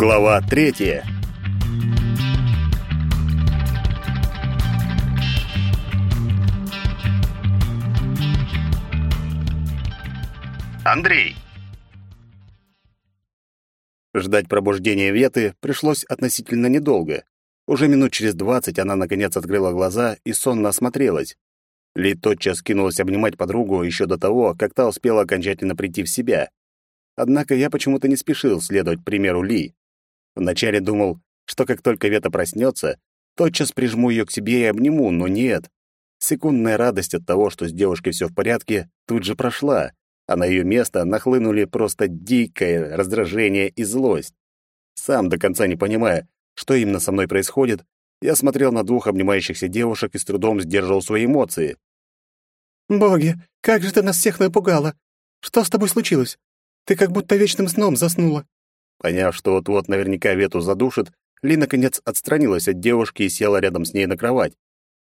Глава третья. Андрей. Ждать пробуждения Веты пришлось относительно недолго. Уже минут через двадцать она наконец открыла глаза и сонно осмотрелась. Ли тотчас кинулась обнимать подругу еще до того, как та успела окончательно прийти в себя. Однако я почему-то не спешил следовать примеру Ли. Вначале думал, что как только Вета проснется, тотчас прижму ее к себе и обниму, но нет. Секундная радость от того, что с девушкой все в порядке, тут же прошла, а на ее место нахлынули просто дикое раздражение и злость. Сам до конца не понимая, что именно со мной происходит, я смотрел на двух обнимающихся девушек и с трудом сдерживал свои эмоции. «Боги, как же ты нас всех напугала! Что с тобой случилось? Ты как будто вечным сном заснула». Поняв, что вот-вот наверняка Вету задушит, Ли наконец отстранилась от девушки и села рядом с ней на кровать.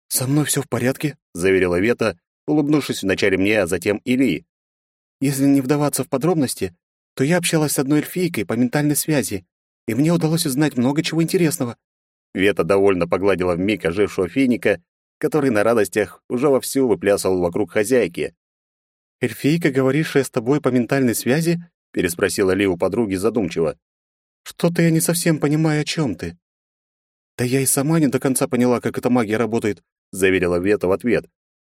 «Со мной все в порядке», — заверила Вета, улыбнувшись вначале мне, а затем и Ли. «Если не вдаваться в подробности, то я общалась с одной эльфийкой по ментальной связи, и мне удалось узнать много чего интересного. Вета довольно погладила вмиг ожившего финика, который на радостях уже вовсю выплясывал вокруг хозяйки. «Эльфийка, говорившая с тобой по ментальной связи?» — переспросила Ли у подруги задумчиво. «Что-то я не совсем понимаю, о чем ты». «Да я и сама не до конца поняла, как эта магия работает», — заверила Вета в ответ.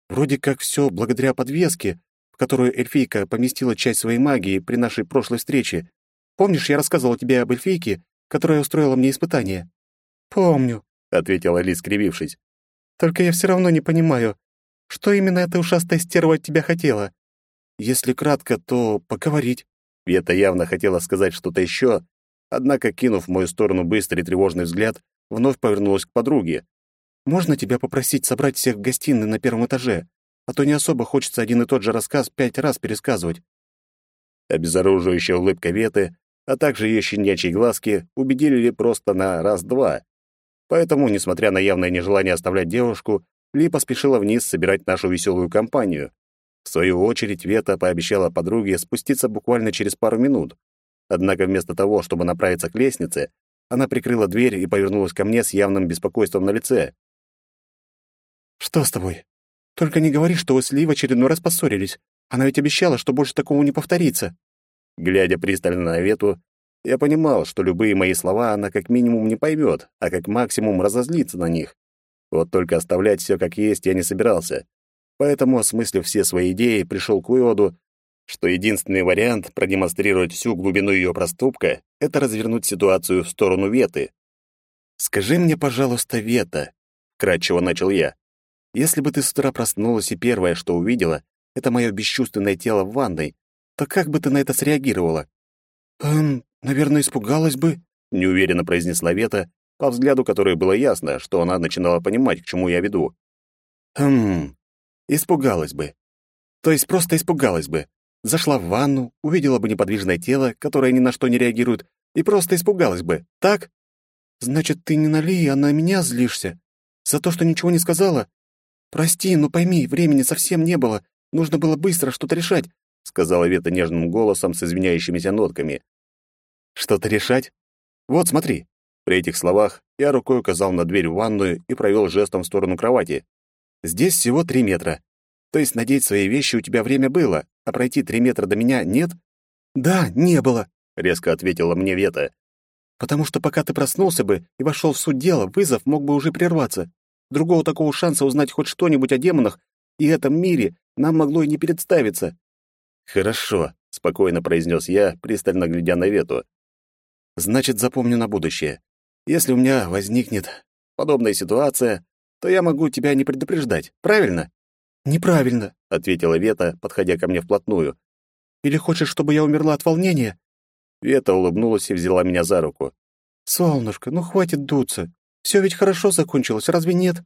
«Вроде как все благодаря подвеске, в которую эльфийка поместила часть своей магии при нашей прошлой встрече. Помнишь, я рассказывала тебе об эльфийке, которая устроила мне испытание?» «Помню», — ответила Ли, скривившись. «Только я все равно не понимаю, что именно эта ушастая стерва от тебя хотела. Если кратко, то поговорить». Вета явно хотела сказать что-то еще, однако, кинув в мою сторону быстрый тревожный взгляд, вновь повернулась к подруге. «Можно тебя попросить собрать всех в гостиной на первом этаже? А то не особо хочется один и тот же рассказ пять раз пересказывать». Обезоруживающая улыбка Веты, а также ее щенячьи глазки убедили ли просто на раз-два. Поэтому, несмотря на явное нежелание оставлять девушку, Ли поспешила вниз собирать нашу веселую компанию. В свою очередь, Вета пообещала подруге спуститься буквально через пару минут. Однако вместо того, чтобы направиться к лестнице, она прикрыла дверь и повернулась ко мне с явным беспокойством на лице. «Что с тобой? Только не говори, что вы с Ли в очередной раз поссорились. Она ведь обещала, что больше такого не повторится». Глядя пристально на Вету, я понимал, что любые мои слова она как минимум не поймет, а как максимум разозлится на них. Вот только оставлять все как есть я не собирался. Поэтому, осмыслив все свои идеи, пришел к выводу, что единственный вариант продемонстрировать всю глубину ее проступка — это развернуть ситуацию в сторону Веты. «Скажи мне, пожалуйста, Вета», — кратчево начал я, «если бы ты с утра проснулась и первое, что увидела, это мое бесчувственное тело в ванной, то как бы ты на это среагировала?» «Эм, наверное, испугалась бы», — неуверенно произнесла Вета, по взгляду которой было ясно, что она начинала понимать, к чему я веду. «Хм, испугалась бы. То есть просто испугалась бы. Зашла в ванну, увидела бы неподвижное тело, которое ни на что не реагирует, и просто испугалась бы, так? Значит, ты не на Ли, а на меня злишься? За то, что ничего не сказала? Прости, но пойми, времени совсем не было, нужно было быстро что-то решать, — сказала Вета нежным голосом с извиняющимися нотками. «Что-то решать? Вот, смотри». При этих словах я рукой указал на дверь в ванную и провел жестом в сторону кровати. «Здесь всего три метра. То есть надеть свои вещи у тебя время было, а пройти три метра до меня нет?» «Да, не было», — резко ответила мне Вета. «Потому что пока ты проснулся бы и вошел в суть дела, вызов мог бы уже прерваться. Другого такого шанса узнать хоть что-нибудь о демонах и этом мире нам могло и не представиться. «Хорошо», — спокойно произнес я, пристально глядя на Вету. «Значит, запомню на будущее. Если у меня возникнет подобная ситуация, то я могу тебя не предупреждать, правильно?» «Неправильно», — ответила Вета, подходя ко мне вплотную. «Или хочешь, чтобы я умерла от волнения?» Вета улыбнулась и взяла меня за руку. «Солнышко, ну хватит дуться. Все ведь хорошо закончилось, разве нет?»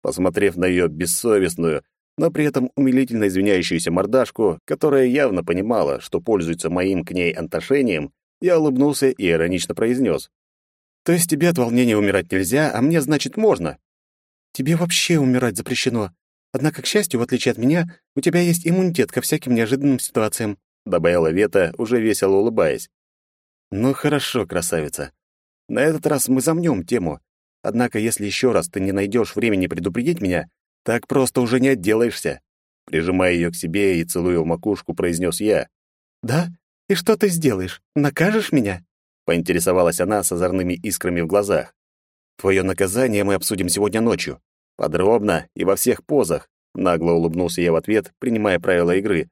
Посмотрев на ее бессовестную, но при этом умилительно извиняющуюся мордашку, которая явно понимала, что пользуется моим к ней отношением, я улыбнулся и иронично произнес. «То есть тебе от волнения умирать нельзя, а мне, значит, можно?» «Тебе вообще умирать запрещено. Однако, к счастью, в отличие от меня, у тебя есть иммунитет ко всяким неожиданным ситуациям», добавила Вета, уже весело улыбаясь. Ну хорошо, красавица. На этот раз мы замнем тему. Однако, если еще раз ты не найдешь времени предупредить меня, так просто уже не отделаешься. Прижимая ее к себе и целуя в макушку, произнес я. «Да? И что ты сделаешь? Накажешь меня?» Поинтересовалась она с озорными искрами в глазах. «Твое наказание мы обсудим сегодня ночью. Подробно и во всех позах», — нагло улыбнулся я в ответ, принимая правила игры.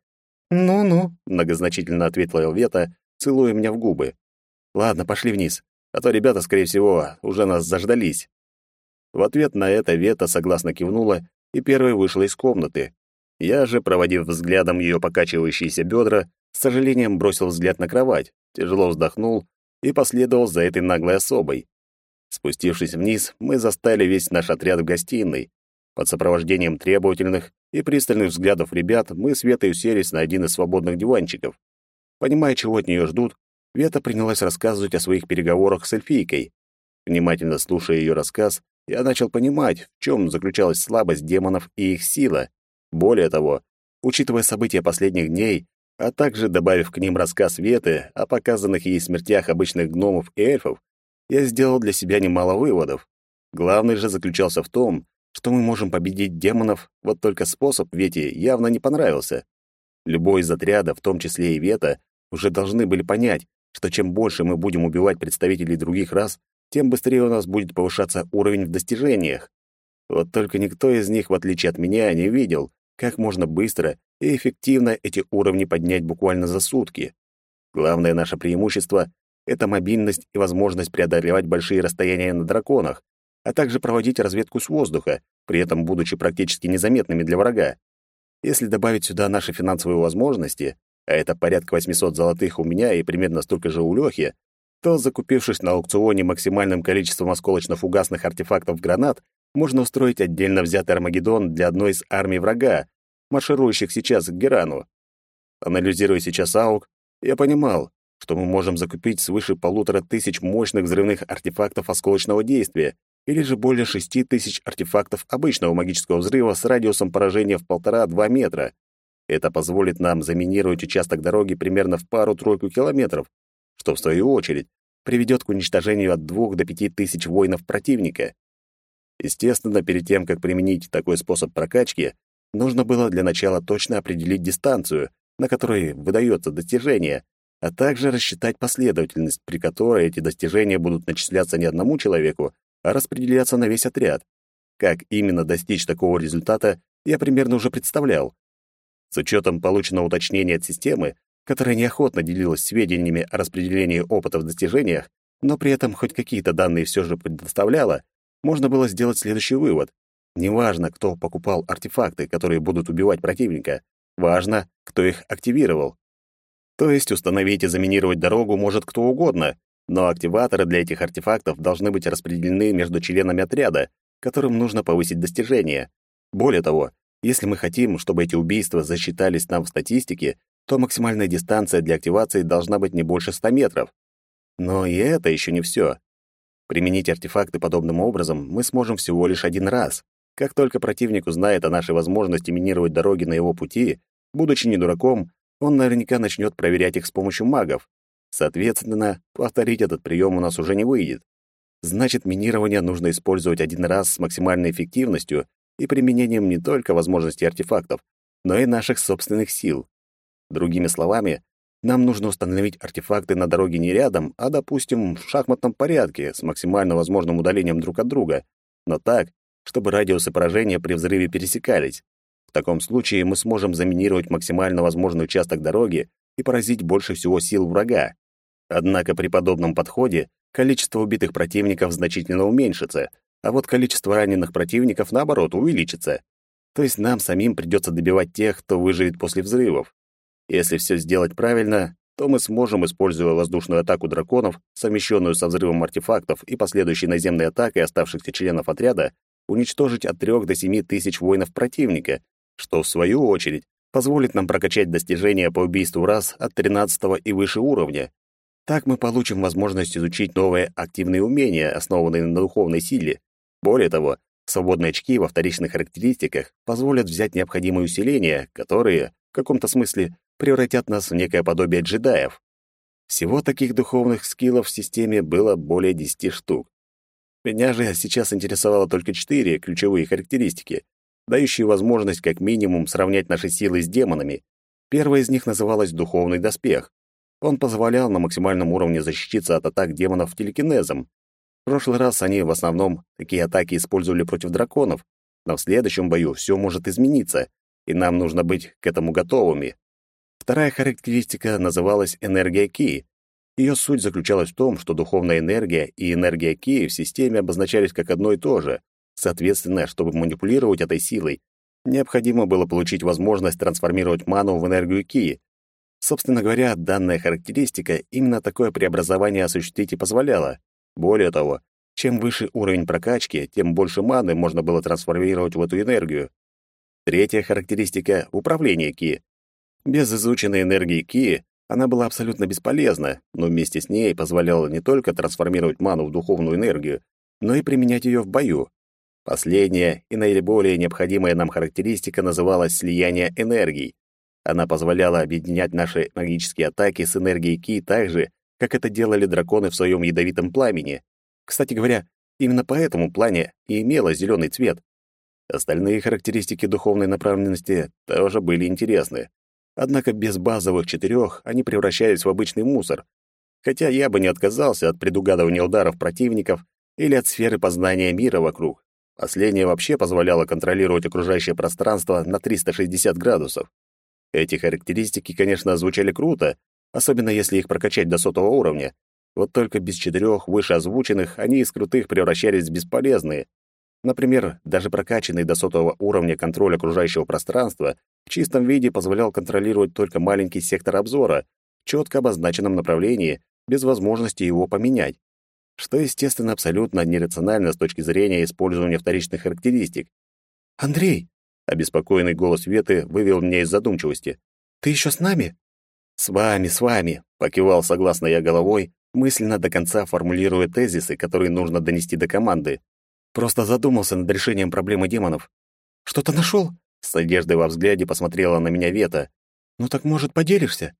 «Ну-ну», — многозначительно ответила Элвета, целуя меня в губы. «Ладно, пошли вниз, а то ребята, скорее всего, уже нас заждались». В ответ на это Вета согласно кивнула и первой вышла из комнаты. Я же, проводив взглядом ее покачивающиеся бедра, с сожалением бросил взгляд на кровать, тяжело вздохнул и последовал за этой наглой особой. Спустившись вниз, мы застали весь наш отряд в гостиной. Под сопровождением требовательных и пристальных взглядов ребят мы с Ветой уселись на один из свободных диванчиков. Понимая, чего от нее ждут, Вета принялась рассказывать о своих переговорах с эльфийкой. Внимательно слушая ее рассказ, я начал понимать, в чем заключалась слабость демонов и их сила. Более того, учитывая события последних дней, а также добавив к ним рассказ Веты о показанных ей смертях обычных гномов и эльфов, я сделал для себя немало выводов. Главный же заключался в том, что мы можем победить демонов, вот только способ Вете явно не понравился. Любой из отряда, в том числе и Вета, уже должны были понять, что чем больше мы будем убивать представителей других рас, тем быстрее у нас будет повышаться уровень в достижениях. Вот только никто из них, в отличие от меня, не видел, как можно быстро и эффективно эти уровни поднять буквально за сутки. Главное наше преимущество — это мобильность и возможность преодолевать большие расстояния на драконах, а также проводить разведку с воздуха, при этом будучи практически незаметными для врага. Если добавить сюда наши финансовые возможности, а это порядка 800 золотых у меня и примерно столько же у Лёхи, то, закупившись на аукционе максимальным количеством осколочно-фугасных артефактов гранат, можно устроить отдельно взятый Армагеддон для одной из армий врага, марширующих сейчас к Герану. Анализируя сейчас АУК, я понимал, что мы можем закупить свыше полутора тысяч мощных взрывных артефактов осколочного действия или же более шести тысяч артефактов обычного магического взрыва с радиусом поражения в полтора-два метра. Это позволит нам заминировать участок дороги примерно в пару-тройку километров, что, в свою очередь, приведет к уничтожению от двух до пяти тысяч воинов противника. Естественно, перед тем, как применить такой способ прокачки, нужно было для начала точно определить дистанцию, на которой выдается достижение, а также рассчитать последовательность, при которой эти достижения будут начисляться не одному человеку, а распределяться на весь отряд. Как именно достичь такого результата, я примерно уже представлял. С учетом полученного уточнения от системы, которая неохотно делилась сведениями о распределении опыта в достижениях, но при этом хоть какие-то данные все же предоставляла, можно было сделать следующий вывод. Неважно, кто покупал артефакты, которые будут убивать противника, важно, кто их активировал. То есть установить и заминировать дорогу может кто угодно, но активаторы для этих артефактов должны быть распределены между членами отряда, которым нужно повысить достижения. Более того, если мы хотим, чтобы эти убийства засчитались нам в статистике, то максимальная дистанция для активации должна быть не больше 100 метров. Но и это еще не все. Применить артефакты подобным образом мы сможем всего лишь один раз. Как только противник узнает о нашей возможности минировать дороги на его пути, будучи не дураком, он наверняка начнет проверять их с помощью магов. Соответственно, повторить этот прием у нас уже не выйдет. Значит, минирование нужно использовать один раз с максимальной эффективностью и применением не только возможностей артефактов, но и наших собственных сил. Другими словами, нам нужно установить артефакты на дороге не рядом, а, допустим, в шахматном порядке, с максимально возможным удалением друг от друга, но так, чтобы радиусы поражения при взрыве пересекались. В таком случае мы сможем заминировать максимально возможный участок дороги и поразить больше всего сил врага. Однако при подобном подходе количество убитых противников значительно уменьшится, а вот количество раненых противников, наоборот, увеличится. То есть нам самим придется добивать тех, кто выживет после взрывов. Если все сделать правильно, то мы сможем, используя воздушную атаку драконов, совмещенную со взрывом артефактов и последующей наземной атакой оставшихся членов отряда, уничтожить от 3 до 7 тысяч воинов противника, что, в свою очередь, позволит нам прокачать достижения по убийству раз от 13 и выше уровня. Так мы получим возможность изучить новые активные умения, основанные на духовной силе. Более того, свободные очки во вторичных характеристиках позволят взять необходимые усиления, которые, в каком-то смысле, превратят нас в некое подобие джедаев. Всего таких духовных скиллов в системе было более десяти штук. Меня же сейчас интересовало только четыре ключевые характеристики, дающие возможность как минимум сравнять наши силы с демонами. Первая из них называлась «Духовный доспех». Он позволял на максимальном уровне защититься от атак демонов телекинезом. В прошлый раз они в основном такие атаки использовали против драконов, но в следующем бою все может измениться, и нам нужно быть к этому готовыми. Вторая характеристика называлась энергия Ки. Ее суть заключалась в том, что духовная энергия и энергия Ки в системе обозначались как одно и то же. Соответственно, чтобы манипулировать этой силой, необходимо было получить возможность трансформировать ману в энергию Ки. Собственно говоря, данная характеристика именно такое преобразование осуществить и позволяла. Более того, чем выше уровень прокачки, тем больше маны можно было трансформировать в эту энергию. Третья характеристика — управление Ки. Без изученной энергии Ки она была абсолютно бесполезна, но вместе с ней позволяла не только трансформировать ману в духовную энергию, но и применять ее в бою. Последняя и наиболее необходимая нам характеристика называлась слияние энергий. Она позволяла объединять наши магические атаки с энергией Ки так же, как это делали драконы в своем ядовитом пламени. Кстати говоря, именно по этому плане и имела зеленый цвет. Остальные характеристики духовной направленности тоже были интересны. Однако без базовых четырех они превращались в обычный мусор. Хотя я бы не отказался от предугадывания ударов противников или от сферы познания мира вокруг. Последнее вообще позволяло контролировать окружающее пространство на 360 градусов. Эти характеристики, конечно, звучали круто, особенно если их прокачать до сотого уровня. Вот только без четырех вышеозвученных они из крутых превращались в бесполезные. Например, даже прокачанный до сотого уровня контроль окружающего пространства в чистом виде позволял контролировать только маленький сектор обзора в четко обозначенном направлении, без возможности его поменять, что, естественно, абсолютно нерационально с точки зрения использования вторичных характеристик. «Андрей!» — обеспокоенный голос Веты вывел меня из задумчивости. «Ты еще с нами?» «С вами, с вами!» — покивал согласно я головой, мысленно до конца формулируя тезисы, которые нужно донести до команды. Просто задумался над решением проблемы демонов. «Что-то нашел?» С надеждой во взгляде посмотрела на меня Вета. «Ну так, может, поделишься?»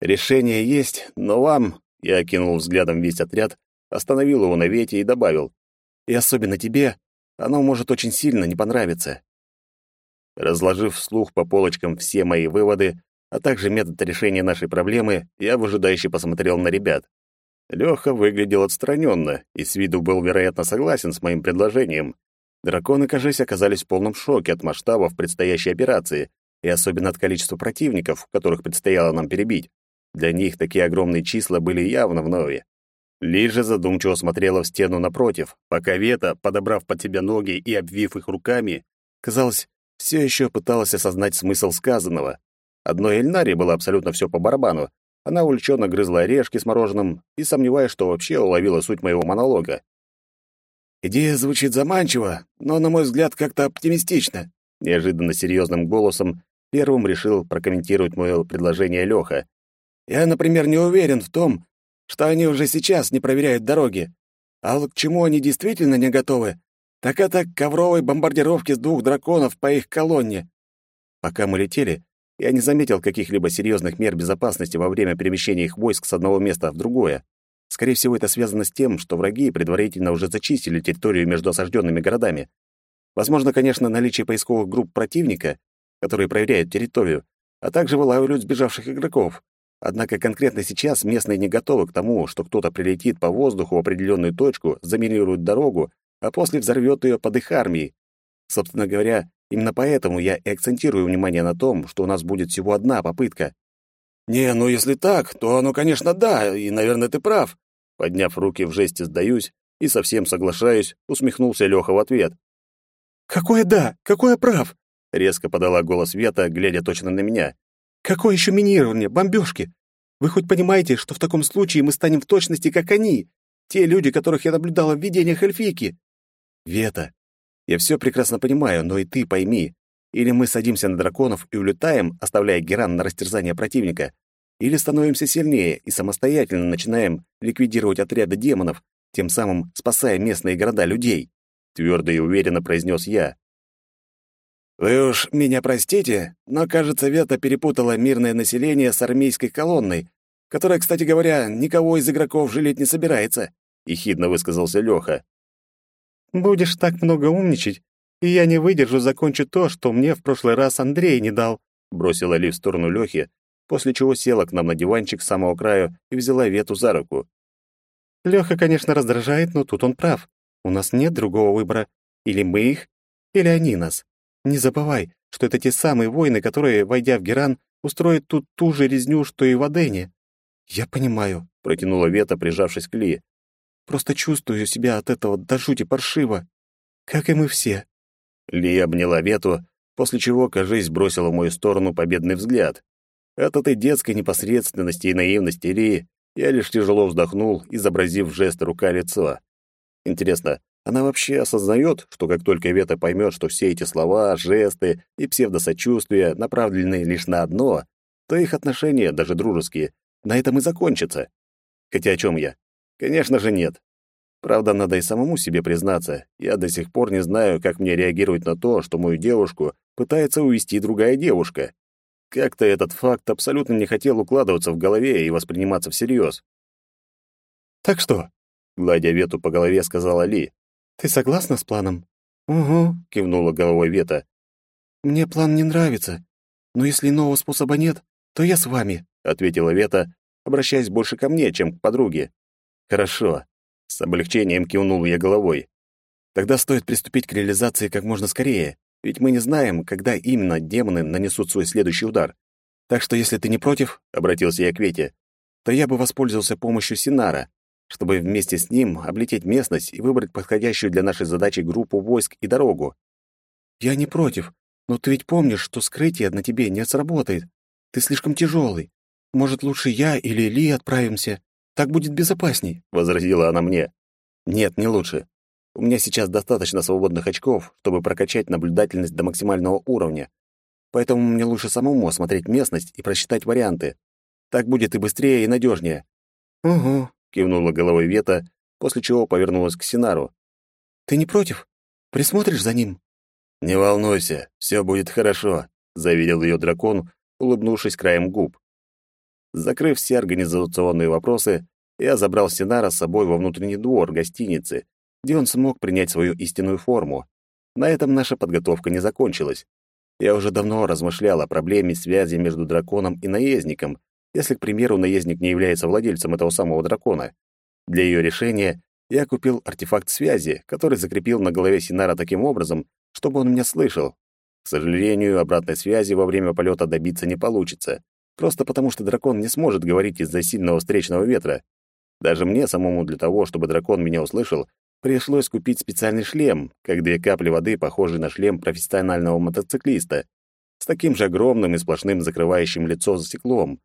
«Решение есть, но вам...» Я окинул взглядом весь отряд, остановил его на Вете и добавил. «И особенно тебе, оно может очень сильно не понравиться». Разложив вслух по полочкам все мои выводы, а также метод решения нашей проблемы, я выжидающе посмотрел на ребят. Лёха выглядел отстраненно и с виду был, вероятно, согласен с моим предложением. Драконы, кажись, оказались в полном шоке от масштабов предстоящей операции и особенно от количества противников, которых предстояло нам перебить. Для них такие огромные числа были явно вновь. Лижа задумчиво смотрела в стену напротив, пока Вета, подобрав под себя ноги и обвив их руками, казалось, все еще пыталась осознать смысл сказанного. Одной Эльнаре было абсолютно все по барабану, она увлеченно грызла орешки с мороженым и сомневаясь, что вообще уловила суть моего монолога. «Идея звучит заманчиво, но, на мой взгляд, как-то оптимистично», неожиданно серьезным голосом первым решил прокомментировать мое предложение Леха. «Я, например, не уверен в том, что они уже сейчас не проверяют дороги. А к чему они действительно не готовы, так это к ковровой бомбардировке с двух драконов по их колонне». Пока мы летели, я не заметил каких-либо серьезных мер безопасности во время перемещения их войск с одного места в другое. Скорее всего, это связано с тем, что враги предварительно уже зачистили территорию между осажденными городами. Возможно, конечно, наличие поисковых групп противника, которые проверяют территорию, а также вылавливают сбежавших игроков. Однако конкретно сейчас местные не готовы к тому, что кто-то прилетит по воздуху в определенную точку, заминирует дорогу, а после взорвет ее под их армией. Собственно говоря, Именно поэтому я и акцентирую внимание на том, что у нас будет всего одна попытка. «Не, ну если так, то оно, конечно, да, и, наверное, ты прав». Подняв руки в жесте «сдаюсь» и совсем соглашаюсь, усмехнулся Леха в ответ. «Какое да? Какое прав?» Резко подала голос Вета, глядя точно на меня. «Какое еще минирование, бомбежки? Вы хоть понимаете, что в таком случае мы станем в точности, как они, те люди, которых я наблюдала в видениях эльфийки?» «Вета, я все прекрасно понимаю, но и ты пойми. Или мы садимся на драконов и улетаем, оставляя Геран на растерзание противника, или становимся сильнее и самостоятельно начинаем ликвидировать отряды демонов, тем самым спасая местные города людей, твердо и уверенно произнес я. Вы уж меня простите, но, кажется, Вета перепутала мирное население с армейской колонной, которая, кстати говоря, никого из игроков жалеть не собирается», — ехидно высказался Лёха. «Будешь так много умничать, и я не выдержу, закончу то, что мне в прошлый раз Андрей не дал», — бросила Ли в сторону Лёхи, после чего села к нам на диванчик с самого краю и взяла Вету за руку. Лёха, конечно, раздражает, но тут он прав. У нас нет другого выбора. Или мы их, или они нас. Не забывай, что это те самые воины, которые, войдя в Геран, устроят тут ту же резню, что и в Адене. Я понимаю, протянула Вета, прижавшись к Ли. Просто чувствую себя от этого до жути паршиво, как и мы все. Ли обняла Вету, после чего, кажись, бросила в мою сторону победный взгляд. От этой детской непосредственности и наивности Ли я лишь тяжело вздохнул, изобразив жест рука-лицо. Интересно, она вообще осознает, что как только Вета поймет, что все эти слова, жесты и псевдосочувствия направлены лишь на одно, то их отношения, даже дружеские, на этом и закончатся. Хотя о чем я? Конечно же, нет. Правда, надо и самому себе признаться, я до сих пор не знаю, как мне реагировать на то, что мою девушку пытается увести другая девушка. Как-то этот факт абсолютно не хотел укладываться в голове и восприниматься всерьез. «Так что?» — гладя Вету по голове, сказала Ли. «Ты согласна с планом?» «Угу», — кивнула головой Вета. «Мне план не нравится, но если иного способа нет, то я с вами», — ответила Вета, обращаясь больше ко мне, чем к подруге. «Хорошо». С облегчением кивнул я головой. «Тогда стоит приступить к реализации как можно скорее, ведь мы не знаем, когда именно демоны нанесут свой следующий удар. Так что, если ты не против, — обратился я к Вете, — то я бы воспользовался помощью Синара чтобы вместе с ним облететь местность и выбрать подходящую для нашей задачи группу войск и дорогу. Я не против, но ты ведь помнишь, что скрытие на тебе не сработает. Ты слишком тяжелый. Может, лучше я или Ли отправимся? Так будет безопасней, возразила она мне. Нет, не лучше. У меня сейчас достаточно свободных очков, чтобы прокачать наблюдательность до максимального уровня. Поэтому мне лучше самому осмотреть местность и просчитать варианты. Так будет и быстрее, и надежнее. Угу, кивнула головой Вета, после чего повернулась к Синару. Ты не против? Присмотришь за ним? Не волнуйся, все будет хорошо, заверил ее дракон, улыбнувшись краем губ. Закрыв все организационные вопросы, я забрал Синара с собой во внутренний двор гостиницы, где он смог принять свою истинную форму. На этом наша подготовка не закончилась. Я уже давно размышлял о проблеме связи между драконом и наездником, если, к примеру, наездник не является владельцем этого самого дракона. Для ее решения я купил артефакт связи, который закрепил на голове Синара таким образом, чтобы он меня слышал. К сожалению, обратной связи во время полета добиться не получится, просто потому что дракон не сможет говорить из-за сильного встречного ветра. Даже мне самому для того, чтобы дракон меня услышал, пришлось купить специальный шлем, как две капли воды, похожий на шлем профессионального мотоциклиста, с таким же огромным и сплошным закрывающим лицо стеклом,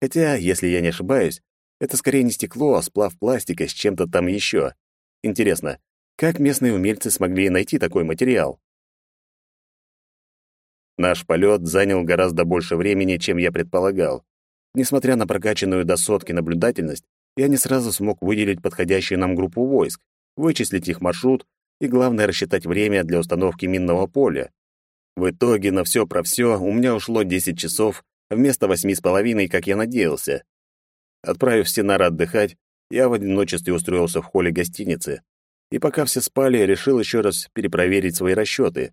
Хотя, если я не ошибаюсь, это скорее не стекло, а сплав пластика с чем-то там еще. Интересно, как местные умельцы смогли найти такой материал? Наш полет занял гораздо больше времени, чем я предполагал. Несмотря на прокачанную до сотки наблюдательность, я не сразу смог выделить подходящую нам группу войск, вычислить их маршрут и, главное, рассчитать время для установки минного поля. В итоге на все про все у меня ушло 10 часов, вместо восьми с половиной, как я надеялся. Отправив Синара отдыхать, я в одиночестве устроился в холле гостиницы. И пока все спали, решил еще раз перепроверить свои расчеты.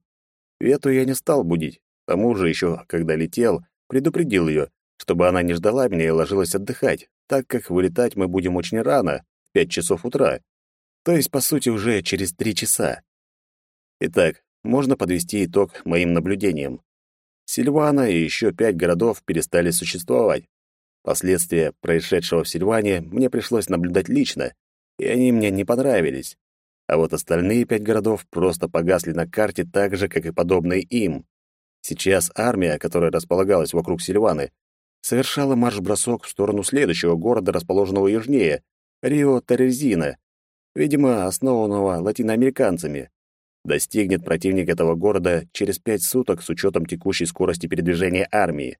Вету я не стал будить. К тому же еще, когда летел, предупредил ее, чтобы она не ждала меня и ложилась отдыхать, так как вылетать мы будем очень рано, в пять часов утра. То есть, по сути, уже через три часа. Итак, можно подвести итог моим наблюдениям. Сильвана и еще пять городов перестали существовать. Последствия происшедшего в Сильване мне пришлось наблюдать лично, и они мне не понравились. А вот остальные пять городов просто погасли на карте так же, как и подобные им. Сейчас армия, которая располагалась вокруг Сильваны, совершала марш-бросок в сторону следующего города, расположенного южнее, Рио-Терезина, видимо, основанного латиноамериканцами. Достигнет противник этого города через пять суток с учетом текущей скорости передвижения армии.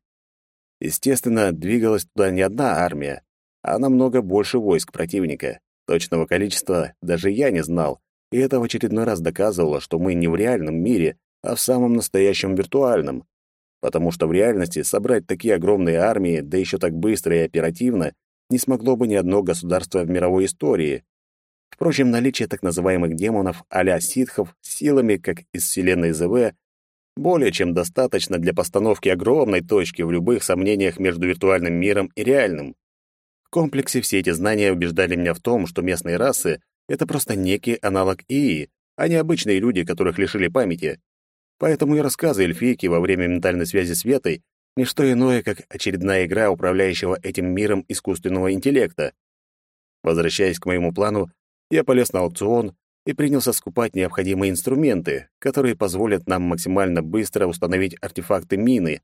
Естественно, двигалась туда не одна армия, а намного больше войск противника. Точного количества даже я не знал, и это в очередной раз доказывало, что мы не в реальном мире, а в самом настоящем виртуальном. потому что в реальности собрать такие огромные армии, да еще так быстро и оперативно, не смогло бы ни одно государство в мировой истории. Впрочем, наличие так называемых демонов а-ля ситхов с силами, как из вселенной ЗВ, более чем достаточно для постановки огромной точки в любых сомнениях между виртуальным миром и реальным. В комплексе все эти знания убеждали меня в том, что местные расы — это просто некий аналог ИИ, а не обычные люди, которых лишили памяти. Поэтому и рассказы эльфийки во время ментальной связи с Ветой — не что иное, как очередная игра управляющего этим миром искусственного интеллекта. Возвращаясь к моему плану, я полез на аукцион и принялся скупать необходимые инструменты, которые позволят нам максимально быстро установить артефакты мины.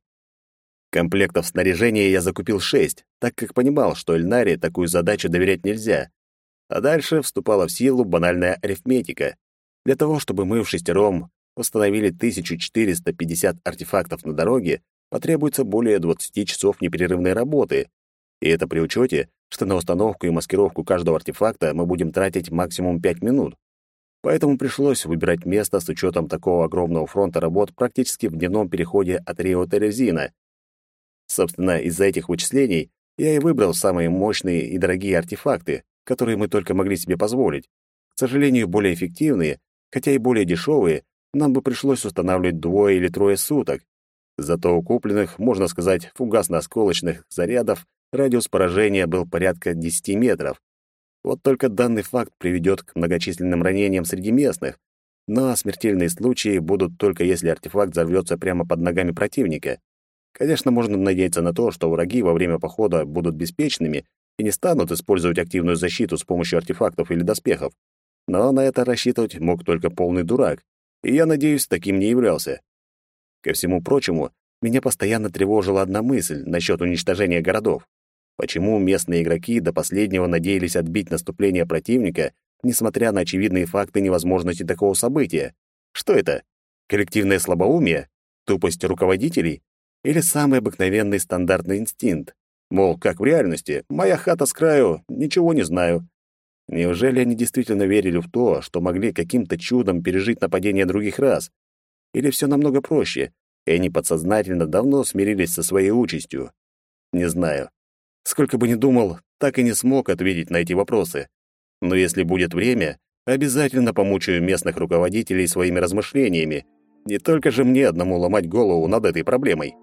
Комплектов снаряжения я закупил шесть, так как понимал, что Эльнаре такую задачу доверять нельзя. А дальше вступала в силу банальная арифметика. Для того, чтобы мы в шестером установили 1450 артефактов на дороге, потребуется более 20 часов непрерывной работы. И это при учете, что на установку и маскировку каждого артефакта мы будем тратить максимум 5 минут. Поэтому пришлось выбирать место с учетом такого огромного фронта работ практически в дневном переходе от Рио-Терезина. Собственно, из-за этих вычислений я и выбрал самые мощные и дорогие артефакты, которые мы только могли себе позволить. К сожалению, более эффективные, хотя и более дешевые, нам бы пришлось устанавливать двое или трое суток. Зато у купленных, можно сказать, фугасно-осколочных зарядов радиус поражения был порядка 10 метров. Вот только данный факт приведет к многочисленным ранениям среди местных, но смертельные случаи будут только если артефакт взорвется прямо под ногами противника. Конечно, можно надеяться на то, что враги во время похода будут беспечными и не станут использовать активную защиту с помощью артефактов или доспехов. Но на это рассчитывать мог только полный дурак, и я надеюсь, таким не являлся. Ко всему прочему, меня постоянно тревожила одна мысль насчет уничтожения городов. Почему местные игроки до последнего надеялись отбить наступление противника, несмотря на очевидные факты невозможности такого события? Что это? Коллективное слабоумие? Тупость руководителей? Или самый обыкновенный стандартный инстинкт? Мол, как в реальности, моя хата с краю, ничего не знаю. Неужели они действительно верили в то, что могли каким-то чудом пережить нападение других рас? Или все намного проще, и они подсознательно давно смирились со своей участью? Не знаю. Сколько бы ни думал, так и не смог ответить на эти вопросы. Но если будет время, обязательно помучаю местных руководителей своими размышлениями. Не только же мне одному ломать голову над этой проблемой.